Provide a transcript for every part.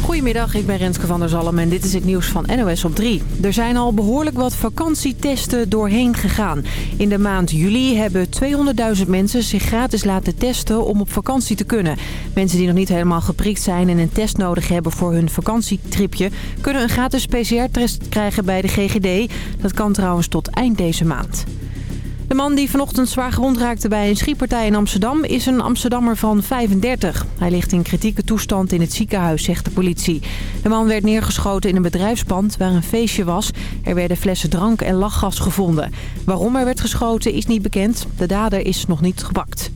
Goedemiddag, ik ben Renske van der Zalm en dit is het nieuws van NOS op 3. Er zijn al behoorlijk wat vakantietesten doorheen gegaan. In de maand juli hebben 200.000 mensen zich gratis laten testen om op vakantie te kunnen. Mensen die nog niet helemaal geprikt zijn en een test nodig hebben voor hun vakantietripje... kunnen een gratis PCR-test krijgen bij de GGD. Dat kan trouwens tot eind deze maand. De man die vanochtend zwaar gewond raakte bij een schietpartij in Amsterdam is een Amsterdammer van 35. Hij ligt in kritieke toestand in het ziekenhuis, zegt de politie. De man werd neergeschoten in een bedrijfspand waar een feestje was. Er werden flessen drank en lachgas gevonden. Waarom er werd geschoten is niet bekend. De dader is nog niet gepakt.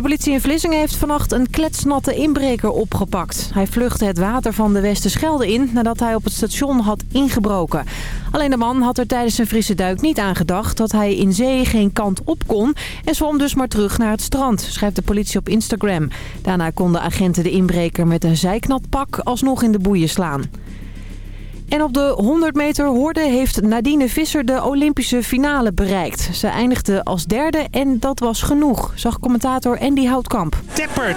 De politie in Vlissingen heeft vannacht een kletsnatte inbreker opgepakt. Hij vluchtte het water van de Westerschelde in nadat hij op het station had ingebroken. Alleen de man had er tijdens zijn frisse duik niet aan gedacht dat hij in zee geen kant op kon... en zwom dus maar terug naar het strand, schrijft de politie op Instagram. Daarna konden agenten de inbreker met een zijknatpak alsnog in de boeien slaan. En op de 100 meter horde heeft Nadine Visser de Olympische finale bereikt. Ze eindigde als derde en dat was genoeg, zag commentator Andy Houtkamp. Tepper 12.62,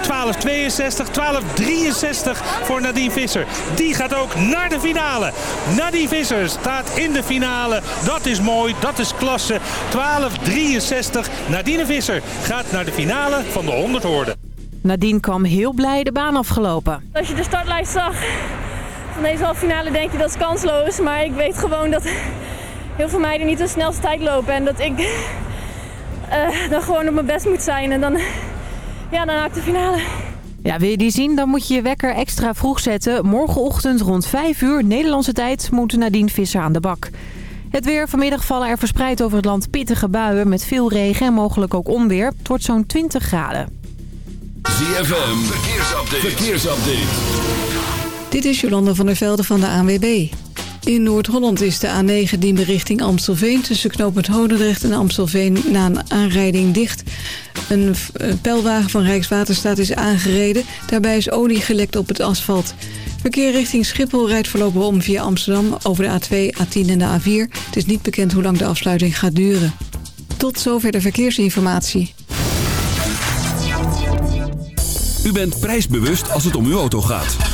12.63 voor Nadine Visser. Die gaat ook naar de finale. Nadine Visser staat in de finale. Dat is mooi, dat is klasse. 12.63. Nadine Visser gaat naar de finale van de 100 horde. Nadine kwam heel blij de baan afgelopen. Als je de startlijst zag van deze halve finale denk je dat is kansloos. Maar ik weet gewoon dat heel veel meiden niet de snelste tijd lopen. En dat ik uh, dan gewoon op mijn best moet zijn. En dan, ja, dan haak ik de finale. Ja, wil je die zien? Dan moet je je wekker extra vroeg zetten. Morgenochtend rond 5 uur Nederlandse tijd moet Nadine Visser aan de bak. Het weer. Vanmiddag vallen er verspreid over het land pittige buien met veel regen en mogelijk ook onweer. Het wordt zo'n 20 graden. ZFM, verkeersupdate. verkeersupdate. Dit is Jolanda van der Velde van de ANWB. In Noord-Holland is de A9 diende richting Amstelveen... tussen knooppunt Hodendrecht en Amstelveen na een aanrijding dicht. Een pijlwagen van Rijkswaterstaat is aangereden. Daarbij is olie gelekt op het asfalt. Verkeer richting Schiphol rijdt voorlopig om via Amsterdam... over de A2, A10 en de A4. Het is niet bekend hoe lang de afsluiting gaat duren. Tot zover de verkeersinformatie. U bent prijsbewust als het om uw auto gaat.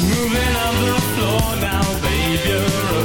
Moving on the floor now, baby.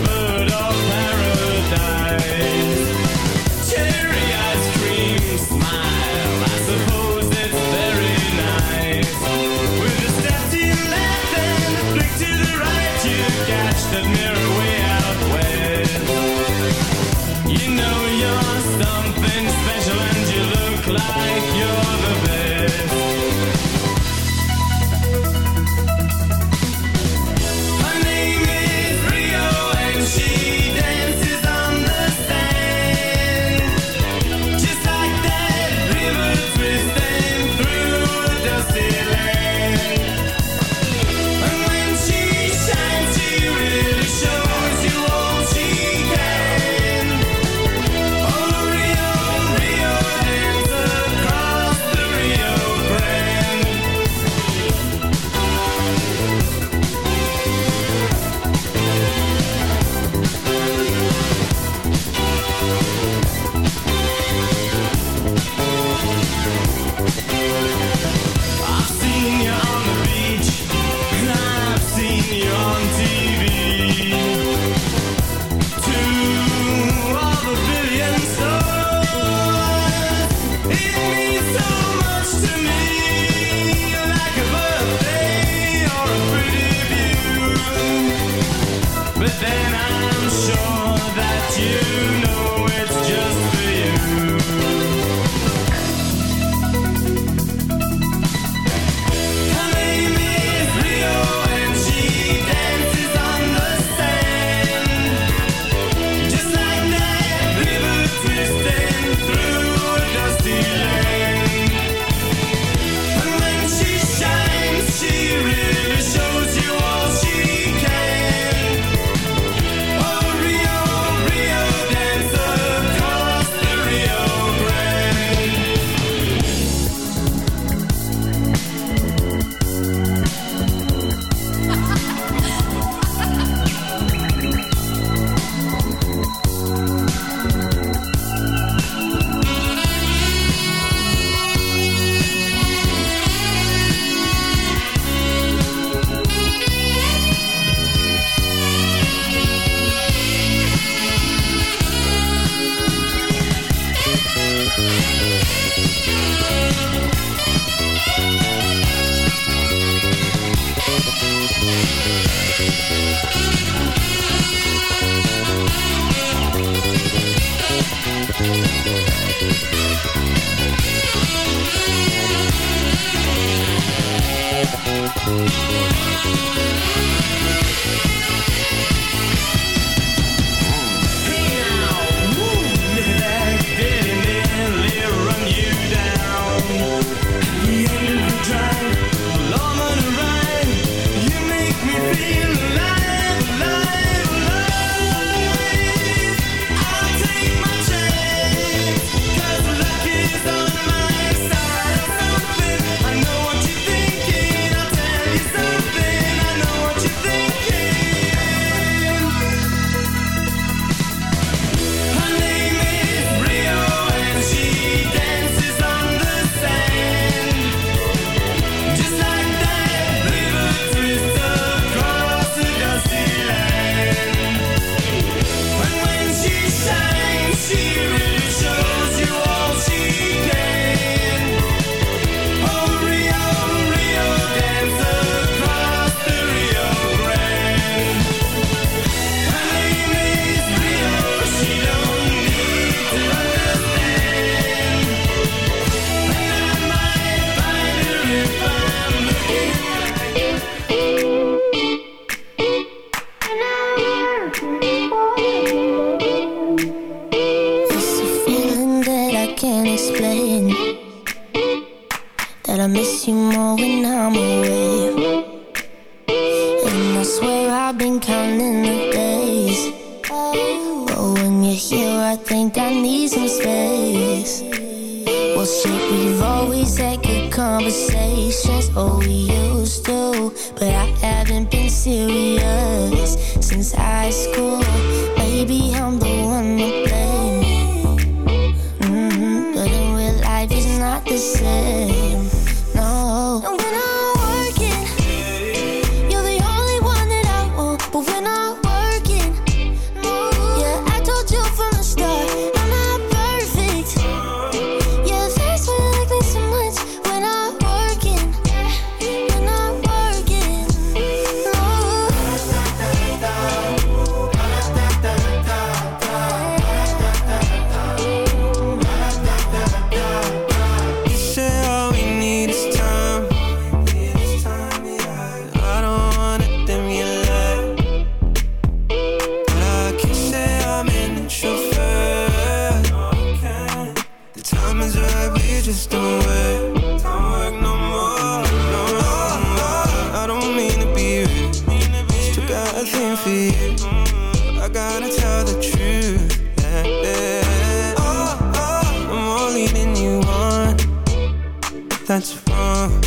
that's wrong,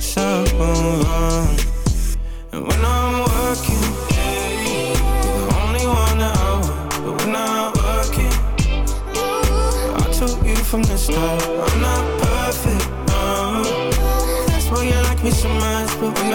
so wrong. And when I'm working, you're the only one that I want. But when I'm working, I you from the start, I'm not perfect, no. That's why you like me so much, but when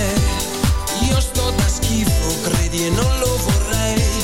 ed io non lo vorrei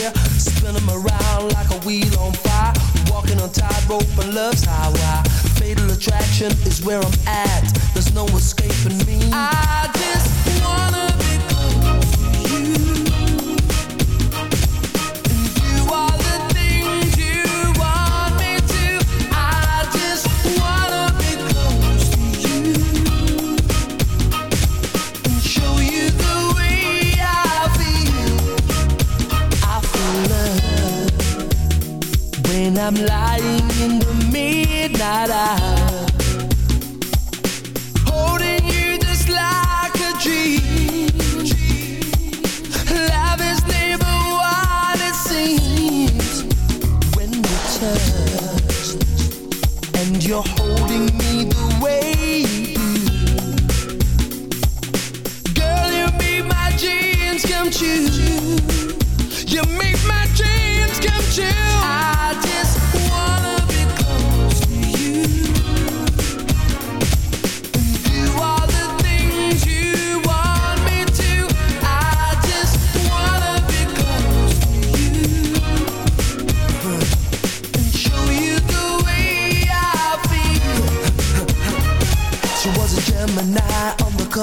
hear. Spin them around like a wheel on fire. Walking on tightrope and love's highway. Fatal attraction is where I'm at.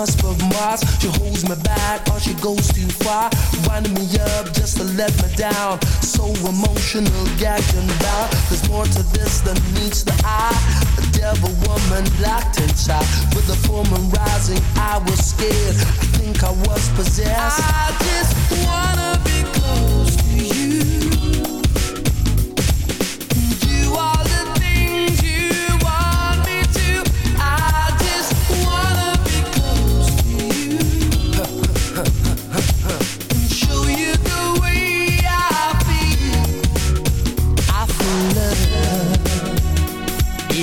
Cusp of Mars. She holds me back or she goes too far. Winding me up just to let me down. So emotional, gagged and. There's more to this than meets the eye. A devil woman locked inside. With the full moon rising, I was scared. I think I was possessed. I just wanna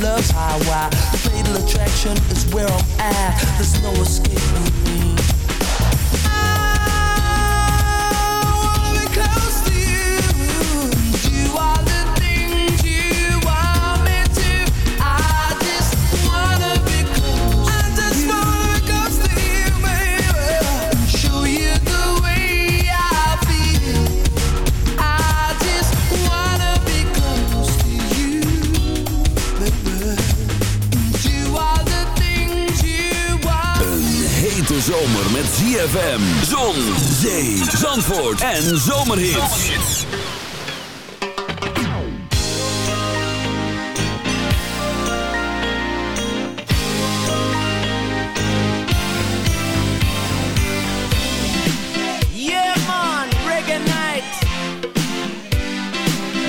love's highway. The fatal attraction is where I'm at. There's no escape ZFM, Zon, Zee, Zandvoort en Zomerhits. Yeah man, reggae night.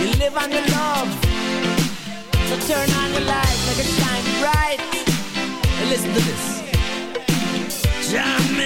You live on the love. So turn on the light, make it shine bright. And listen to this. Jam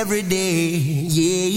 every day. Yeah.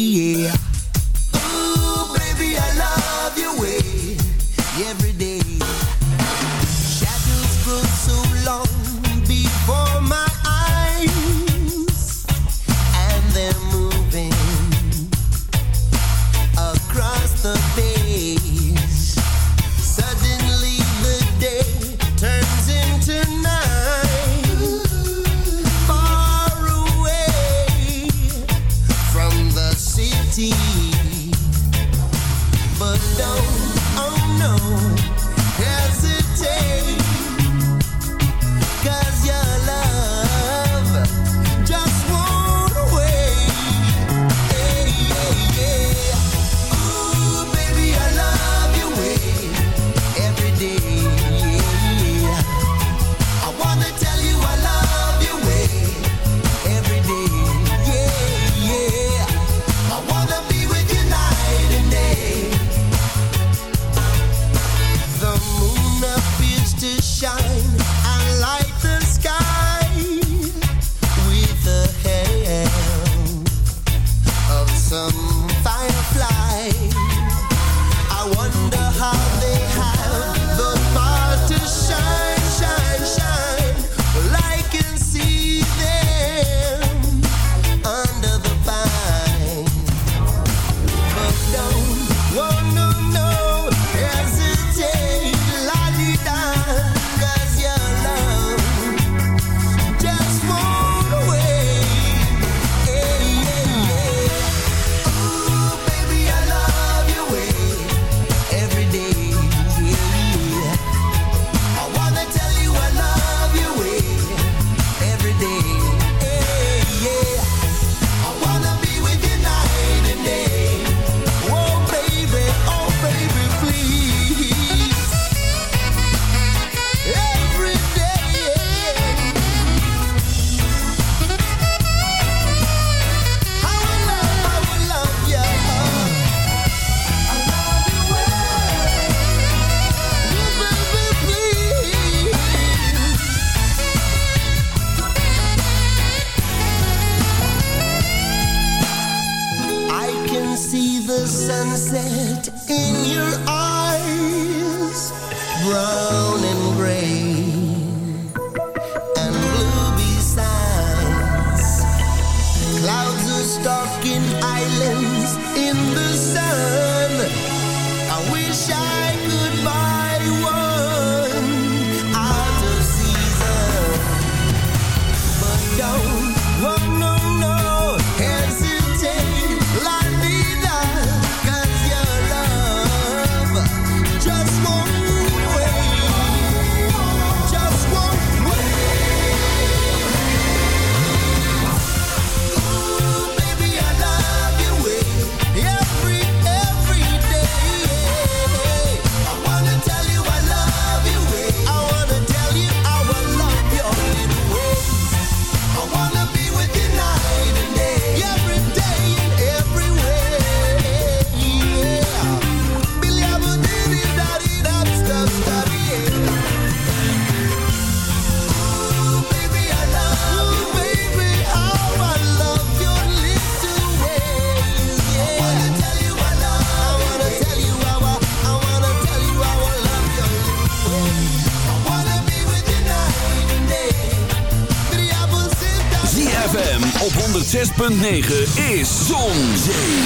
9 is Zon,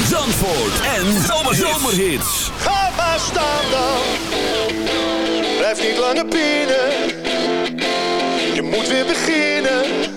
Zandvoort en Zomerhits. Ga maar staan dan, blijf niet langer binnen. Je moet weer beginnen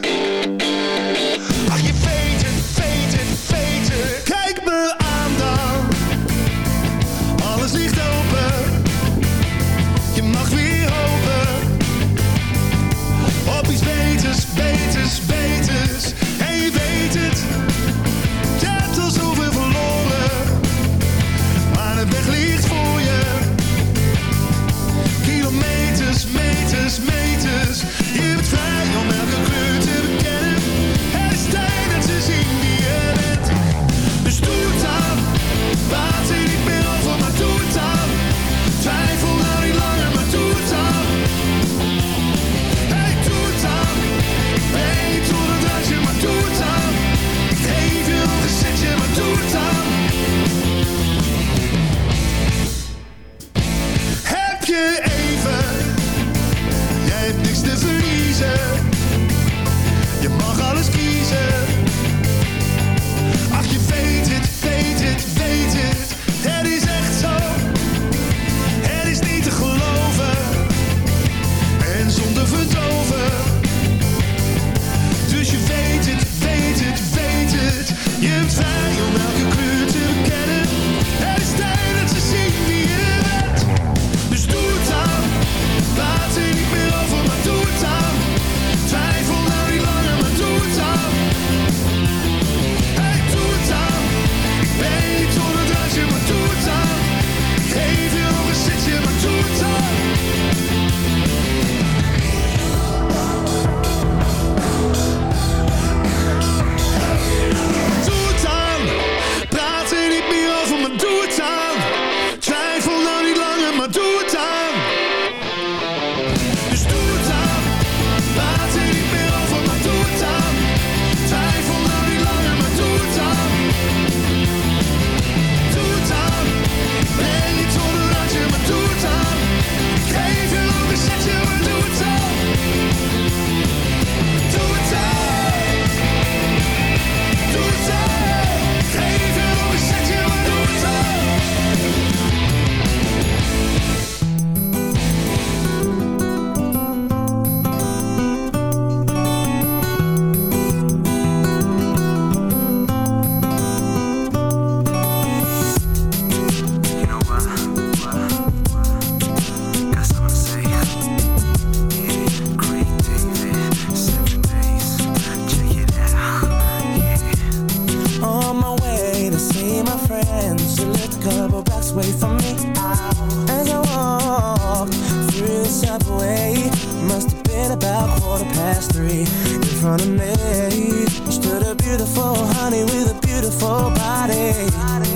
honey with a beautiful body.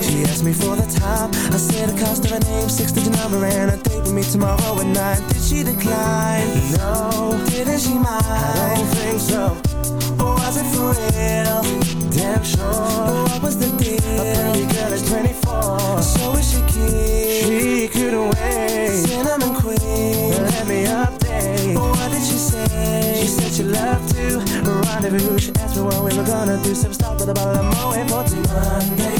She asked me for the time. I said the cost of her name, six digit number, and a date with me tomorrow at nine. Did she decline? No. Didn't she mind? I don't think so. Or was it for real? Damn sure. But what was the deal? A pretty girl is 24. So is she cute? She couldn't wait. Cinnamon queen. Let me up love to rendezvous. She asked me what we were gonna do, so we stopped at the bottom of Moet for two Monday.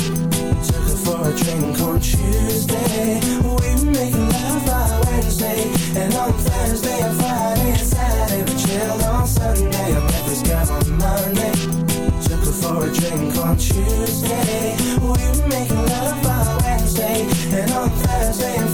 Took her for a drink on Tuesday. We were making love by Wednesday, and on Thursday and Friday and Saturday we chilled on Sunday. I met this girl on Monday. Took her for a drink on Tuesday. We were making love by Wednesday, and on Thursday and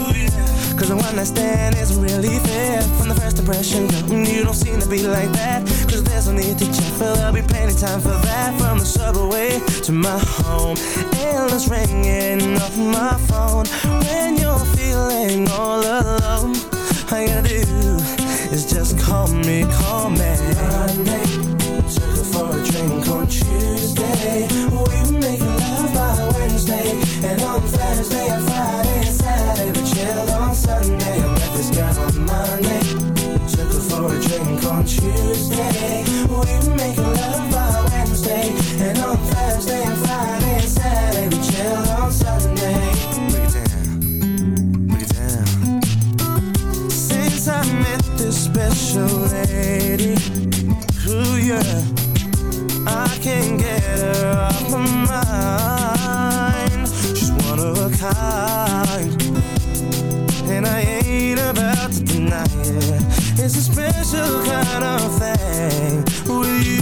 Cause a one night stand isn't really fair. From the first impression, girl, mm, you don't seem to be like that. Cause there's no need to check, but there'll be plenty time for that. From the subway to my home Endless ringing off my phone. When you're feeling all alone All you gotta do is just call me, call me. Monday, took her for a drink on Tuesday. We making love by Wednesday And on Thursday and And I ain't about to deny it. It's a special kind of thing With you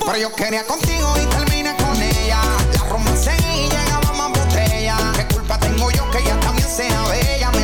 Pero yo quería contigo y terminé con ella. La romancé y llegaba más botella. ¿Qué culpa tengo yo que ella también sea bella?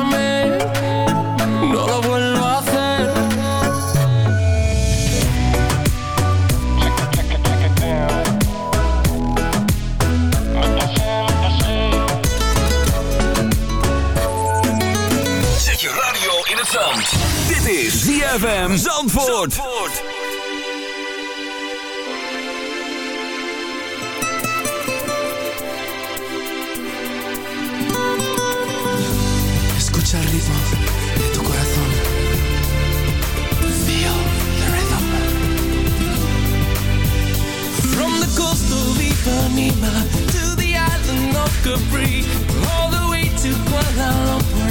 is ZFM Zandvoort. Escucha el ritmo de tu corazón. Feel the rhythm. From the coast of Ipanema to the island of Capri, all the way to Kuala Lumpur,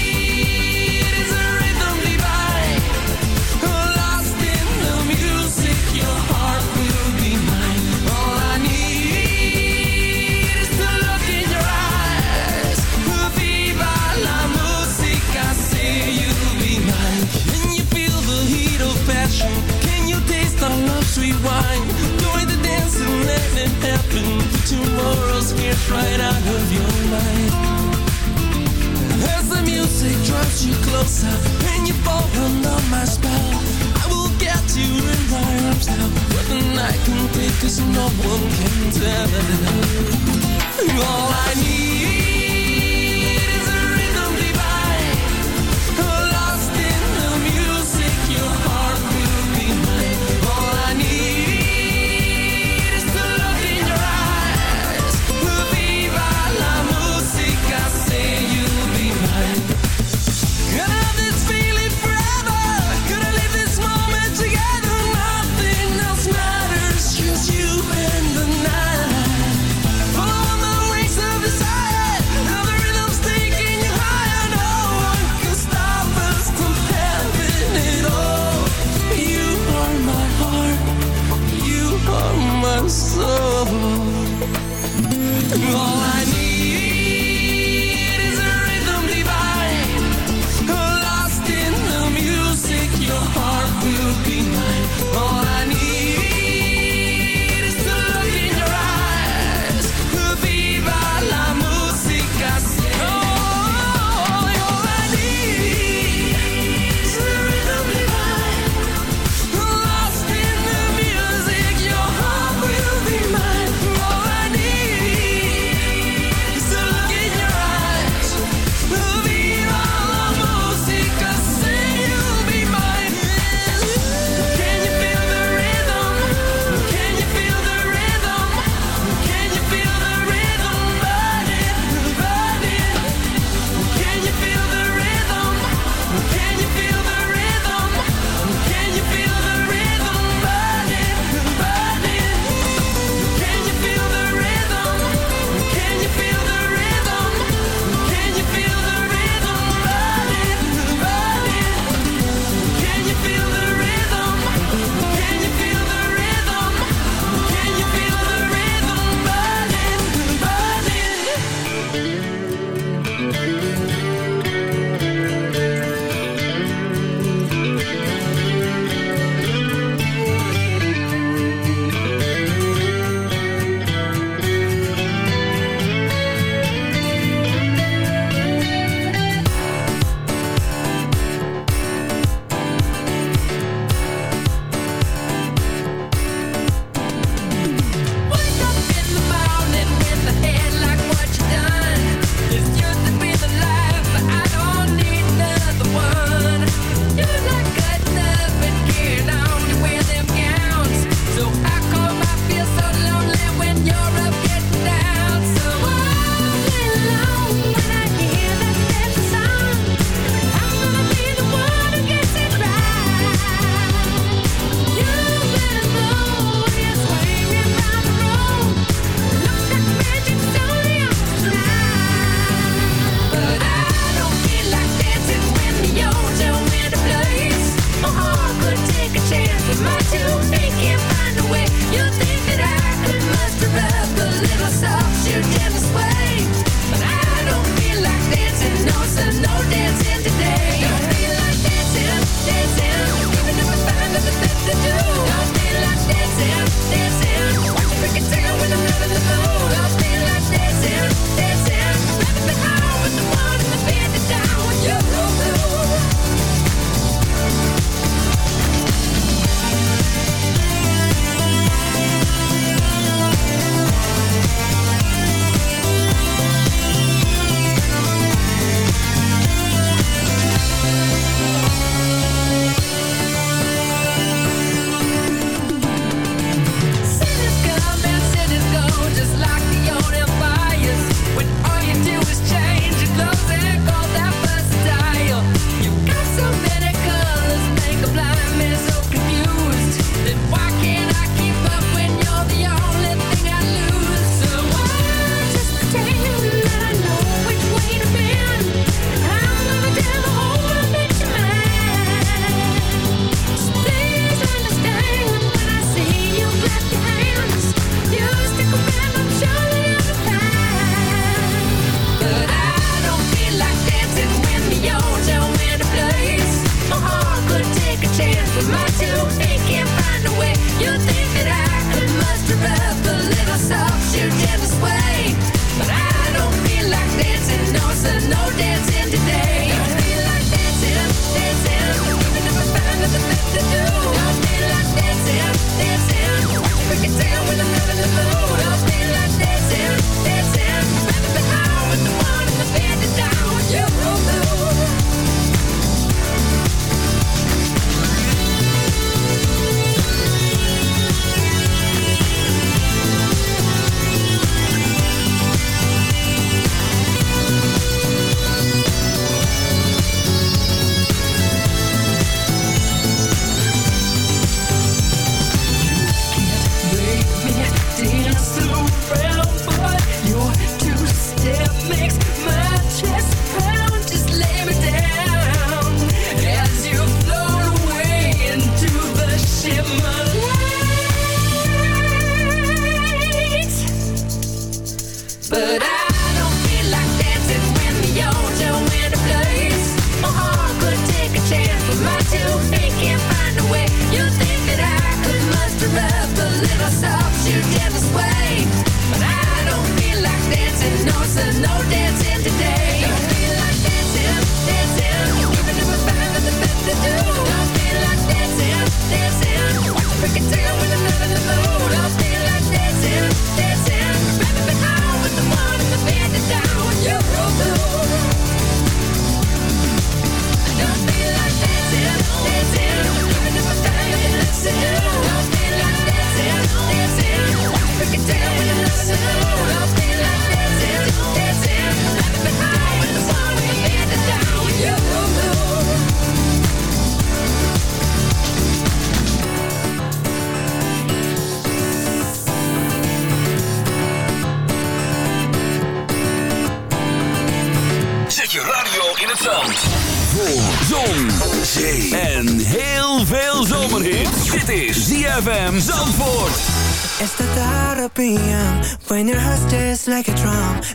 sweet wine? Join the dance and let it happen. Tomorrow's here right out of your mind. As the music draws you closer and you fall under my spell, I will get you in my arms now. Where the night can take us, no one can tell. All I need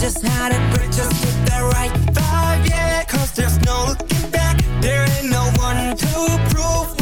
just had it, but just right vibe, yeah. Cause there's no looking back, there ain't no one to prove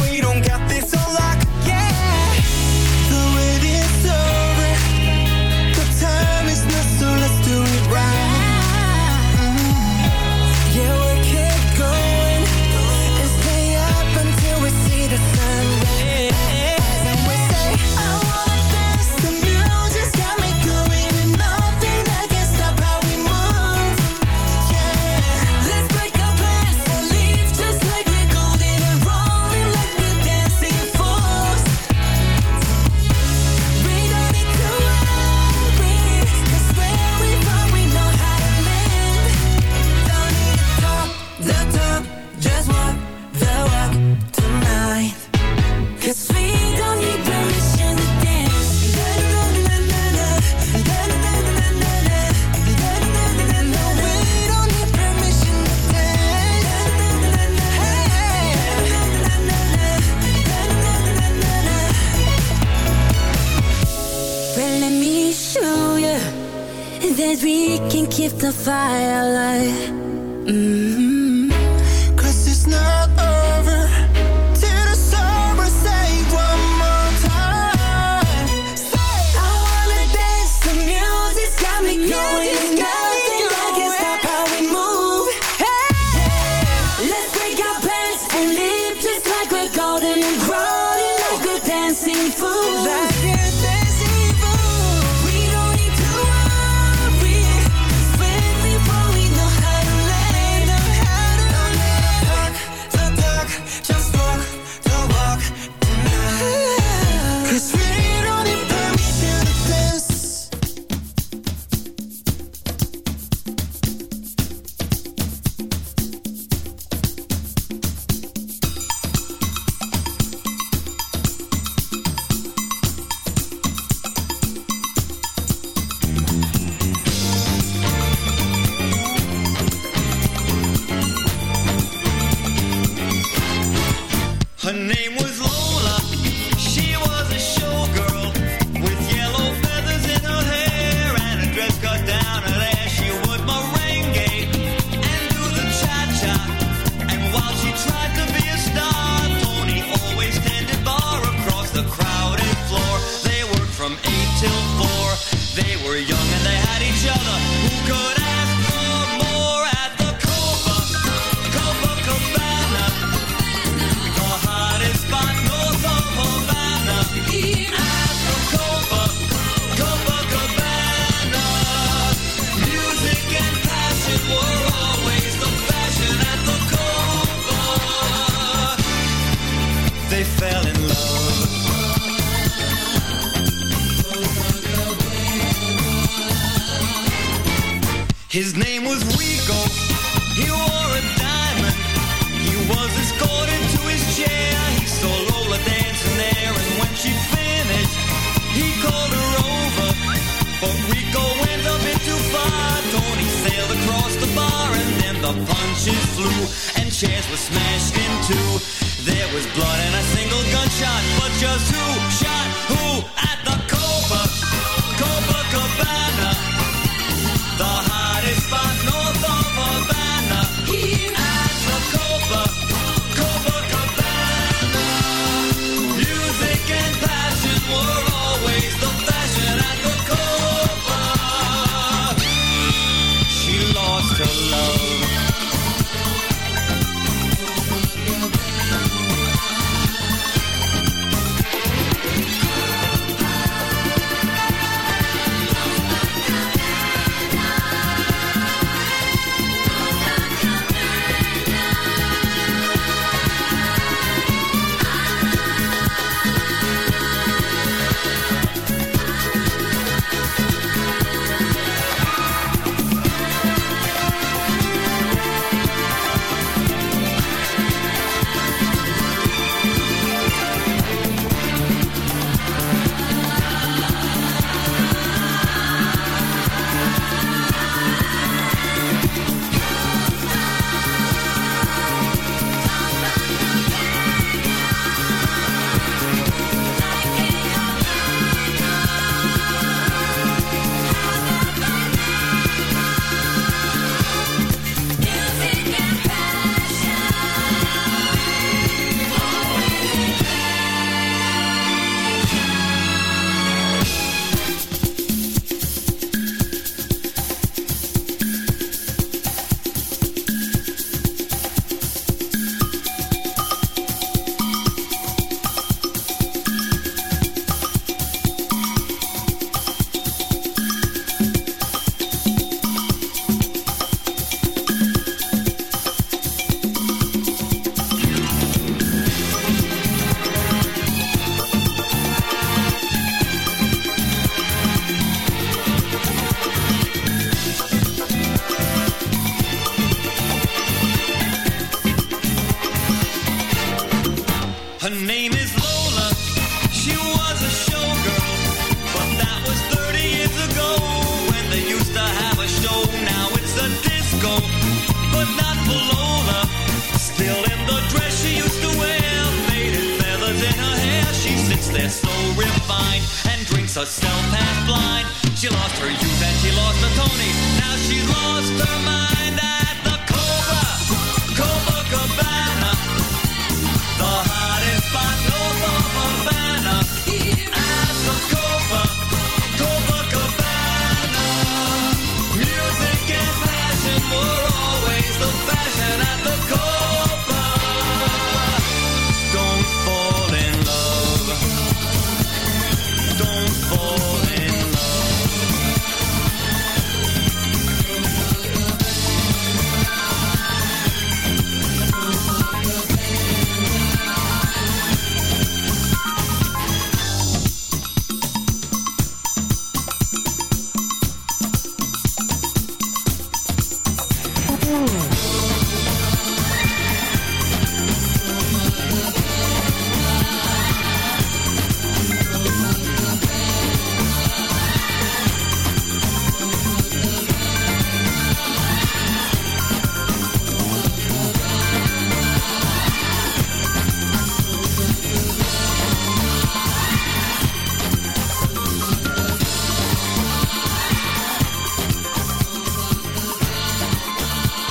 firelight. Mm.